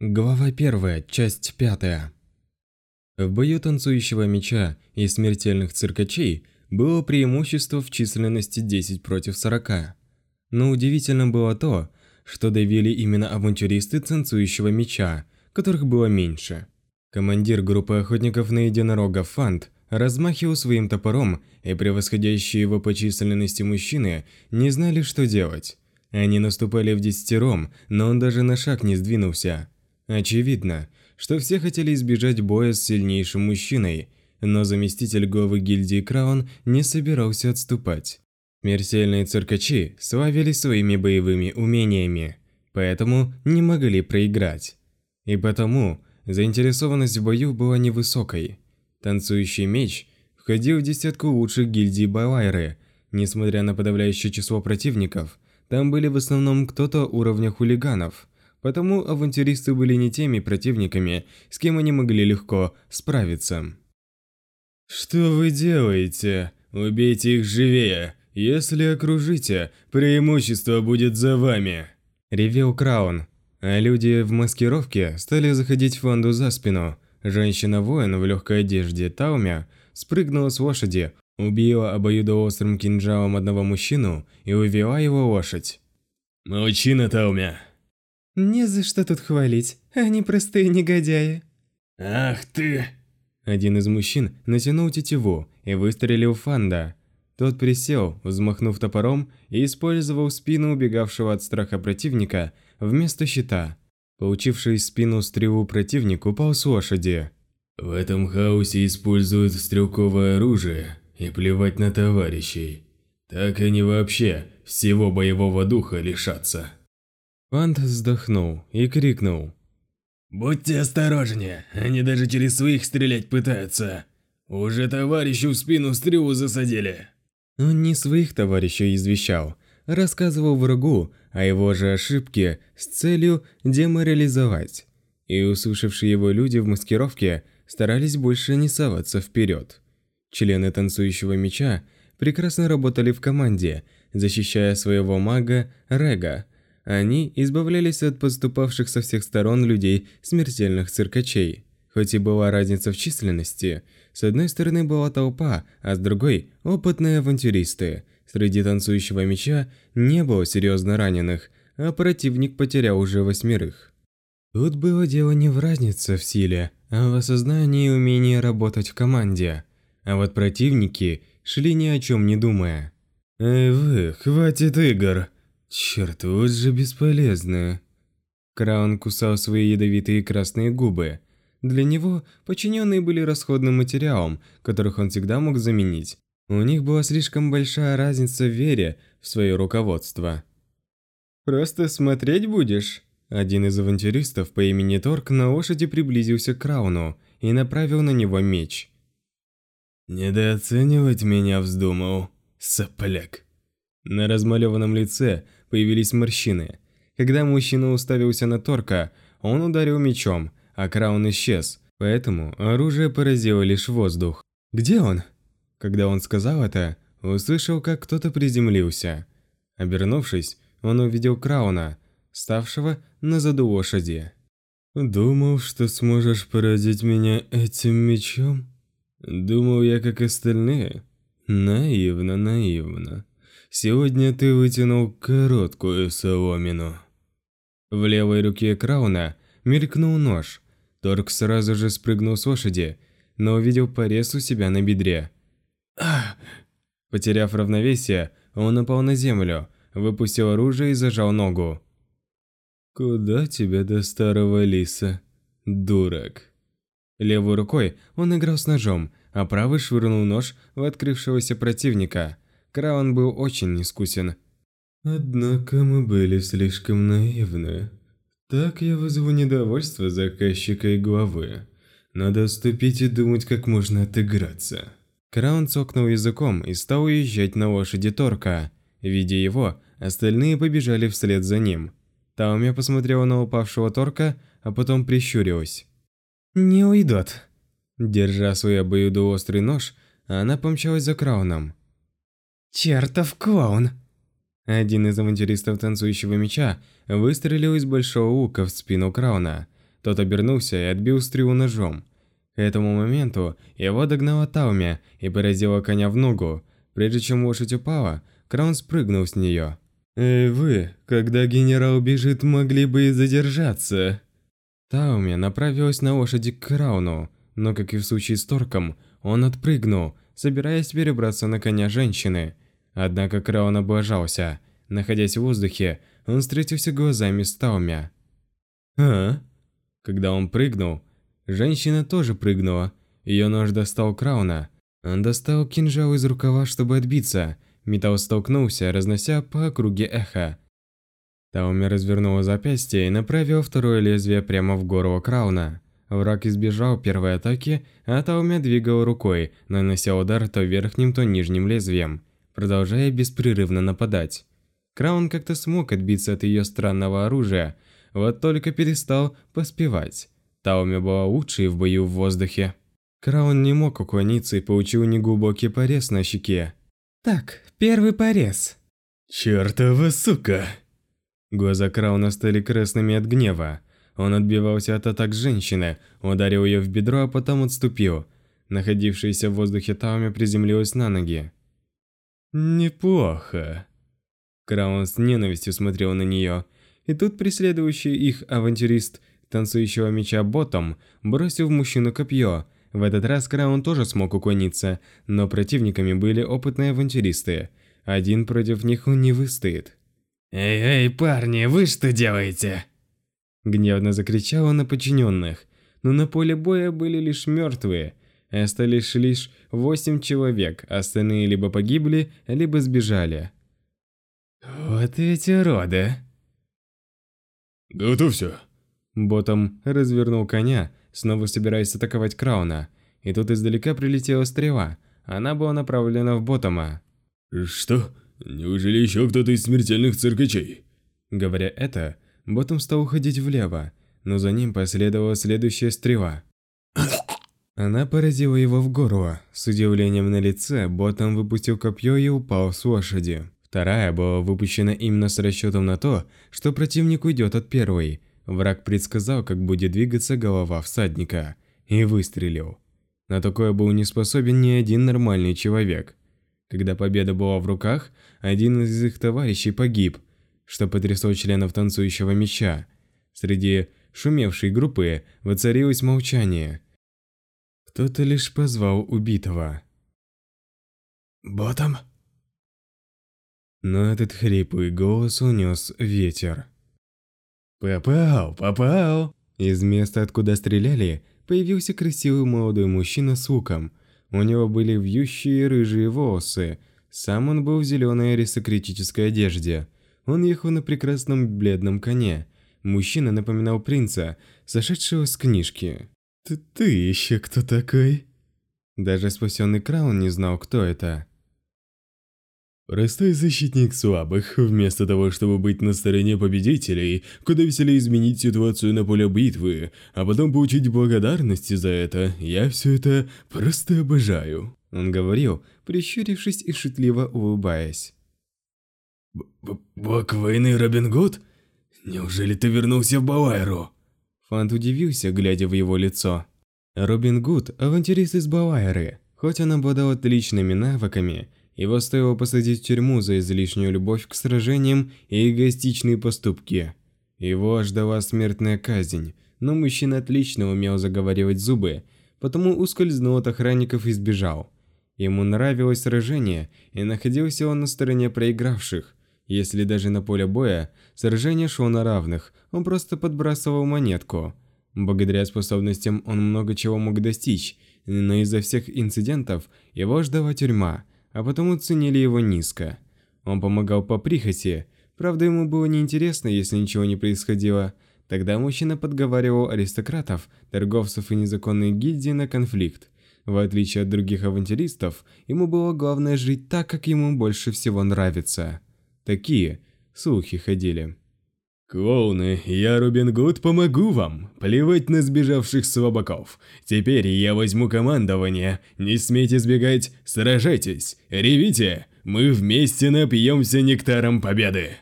Глава 1, часть 5. В бою танцующего меча и смертельных циркачей было преимущество в численности 10 против 40. Но удивительно было то, что давили именно авантюристы танцующего меча, которых было меньше. Командир группы охотников на единорога Фант размахивал своим топором, и превосходящие его по численности мужчины не знали, что делать. Они наступали в десятером, но он даже на шаг не сдвинулся. Очевидно, что все хотели избежать боя с сильнейшим мужчиной, но заместитель главы гильдии Краун не собирался отступать. Смертельные циркачи славились своими боевыми умениями, поэтому не могли проиграть. И потому заинтересованность в бою была невысокой. Танцующий меч входил в десятку лучших гильдий Балайры. Несмотря на подавляющее число противников, там были в основном кто-то уровня хулиганов – потому авантюристы были не теми противниками, с кем они могли легко справиться. «Что вы делаете? Убейте их живее! Если окружите, преимущество будет за вами!» Ревел Краун, а люди в маскировке стали заходить Фанду за спину. Женщина-воин в легкой одежде Таумя спрыгнула с лошади, убила обоюдоострым кинжалом одного мужчину и увела его лошадь. «Молчи, Таумя!» Не за что тут хвалить, они простые негодяи. Ах ты! Один из мужчин натянул тетиву и выстрелил Фанда. Тот присел, взмахнув топором и использовал спину убегавшего от страха противника вместо щита. Получивший спину стрелу противник упал с лошади. В этом хаосе используют стрелковое оружие и плевать на товарищей. Так они вообще всего боевого духа лишатся. Пант вздохнул и крикнул. «Будьте осторожнее, они даже через своих стрелять пытаются. Уже товарищу в спину стрелу засадили». Он не своих товарищей извещал, рассказывал врагу о его же ошибке с целью деморализовать. И услышавшие его люди в маскировке старались больше не соваться вперед. Члены танцующего меча прекрасно работали в команде, защищая своего мага Рега, они избавлялись от поступавших со всех сторон людей смертельных циркачей. Хоть и была разница в численности, с одной стороны была толпа, а с другой – опытные авантюристы. Среди танцующего меча не было серьезно раненых, а противник потерял уже восьмерых. Тут было дело не в разнице в силе, а в осознании и умении работать в команде. А вот противники шли ни о чем не думая. «Эй вы, хватит игр!» Черт, вот же бесполезно. Краун кусал свои ядовитые красные губы. Для него подчиненные были расходным материалом, которых он всегда мог заменить. У них была слишком большая разница в вере в свое руководство. «Просто смотреть будешь?» Один из авантюристов по имени Торг на лошади приблизился к Крауну и направил на него меч. «Недооценивать меня вздумал, сопляк». На размалеванном лице появились морщины. Когда мужчина уставился на Торка, он ударил мечом, а Краун исчез, поэтому оружие поразило лишь воздух. «Где он?» Когда он сказал это, услышал, как кто-то приземлился. Обернувшись, он увидел Крауна, ставшего на заду лошади. «Думал, что сможешь поразить меня этим мечом? Думал я, как остальные? Наивно, наивно. Сегодня ты вытянул короткую соломину. В левой руке Крауна мелькнул нож. Торг сразу же спрыгнул с лошади, но увидел порез у себя на бедре. Ах! Потеряв равновесие, он упал на землю, выпустил оружие и зажал ногу. «Куда тебя до старого лиса, дурак?» Левой рукой он играл с ножом, а правый швырнул нож в открывшегося противника – Краун был очень искусен. Однако мы были слишком наивны. Так я вызову недовольство заказчика и главы. Надо отступить и думать, как можно отыграться. Краун цокнул языком и стал уезжать на лошади Торка. Видя его, остальные побежали вслед за ним. Таумя посмотрела на упавшего Торка, а потом прищурилась. «Не уйдут!» Держа свой обоюдоострый нож, она помчалась за Крауном. Чертов клоун. Один из авантюристов танцующего меча выстрелил из большого лука в спину Крауна. Тот обернулся и отбил стрелу ножом. К этому моменту его догнала Тауми и поразила коня в ногу. Прежде чем лошадь упала, Краун спрыгнул с нее. «Эй вы, когда генерал бежит, могли бы и задержаться». Тауми направилась на лошади к Крауну, но, как и в случае с Торком, он отпрыгнул, собираясь перебраться на коня женщины. Однако Краун облажался. Находясь в воздухе, он встретился глазами с Тауми. «А?» Когда он прыгнул, женщина тоже прыгнула. Ее нож достал Крауна. Он достал кинжал из рукава, чтобы отбиться. Металл столкнулся, разнося по округе эхо. Тауми развернула запястье и направила второе лезвие прямо в горло Крауна. Враг избежал первой атаки, а Тауми двигал рукой, нанося удар то верхним, то нижним лезвием, продолжая беспрерывно нападать. Краун как-то смог отбиться от ее странного оружия, вот только перестал поспевать. Тауми была лучшей в бою в воздухе. Краун не мог уклониться и получил неглубокий порез на щеке. Так, первый порез. «Чёртова сука!» Глаза Крауна стали красными от гнева. Он отбивался от атак женщины, ударил ее в бедро, а потом отступил. Находившаяся в воздухе Тауми приземлилась на ноги. «Неплохо». Краун с ненавистью смотрел на нее. И тут преследующий их авантюрист танцующего меча ботом бросил в мужчину копье. В этот раз Краун тоже смог уклониться, но противниками были опытные авантюристы. Один против них он не выстоит. «Эй, эй, парни, вы что делаете?» Гневно закричал он на подчиненных, но на поле боя были лишь мертвые. Остались лишь восемь человек, остальные либо погибли, либо сбежали. «Вот эти уроды!» «Готовься!» Ботом развернул коня, снова собираясь атаковать Крауна. И тут издалека прилетела стрела. Она была направлена в Ботома. «Что? Неужели еще кто-то из смертельных циркачей?» Говоря это, Ботом стал уходить влево, но за ним последовала следующая стрела. Она поразила его в горло. С удивлением на лице, Ботом выпустил копье и упал с лошади. Вторая была выпущена именно с расчетом на то, что противник уйдет от первой. Враг предсказал, как будет двигаться голова всадника, и выстрелил. На такое был не способен ни один нормальный человек. Когда победа была в руках, один из их товарищей погиб, что потрясло членов танцующего меча. Среди шумевшей группы воцарилось молчание. Кто-то лишь позвал убитого. «Ботом?» Но этот хриплый голос унес ветер. «Попал, попал!» Из места, откуда стреляли, появился красивый молодой мужчина с луком. У него были вьющие рыжие волосы. Сам он был в зеленой аристократической одежде. Он ехал на прекрасном бледном коне. Мужчина напоминал принца, сошедшего с книжки. «Ты, ты еще кто такой?» Даже спасенный Краун не знал, кто это. Простой защитник слабых, вместо того, чтобы быть на стороне победителей, куда веселее изменить ситуацию на поле битвы, а потом получить благодарности за это, я все это просто обожаю. Он говорил, прищурившись и шутливо улыбаясь. «Бог войны Робин Гуд? Неужели ты вернулся в Бавайру?» Фант удивился, глядя в его лицо. Робин Гуд – авантюрист из Бавайры. Хоть он обладал отличными навыками, его стоило посадить в тюрьму за излишнюю любовь к сражениям и эгоистичные поступки. Его ждала смертная казнь, но мужчина отлично умел заговаривать зубы, потому ускользнул от охранников и сбежал. Ему нравилось сражение, и находился он на стороне проигравших. Если даже на поле боя сражение шло на равных, он просто подбрасывал монетку. Благодаря способностям он много чего мог достичь, но из-за всех инцидентов его ждала тюрьма – а потому ценили его низко. Он помогал по прихоти, правда ему было неинтересно, если ничего не происходило. Тогда мужчина подговаривал аристократов, торговцев и незаконные гильдии на конфликт. В отличие от других авантюристов, ему было главное жить так, как ему больше всего нравится. Такие слухи ходили. «Клоуны, я, Робин Гуд, помогу вам. Плевать на сбежавших слабаков. Теперь я возьму командование. Не смейте сбегать, сражайтесь, ревите. Мы вместе напьемся нектаром победы».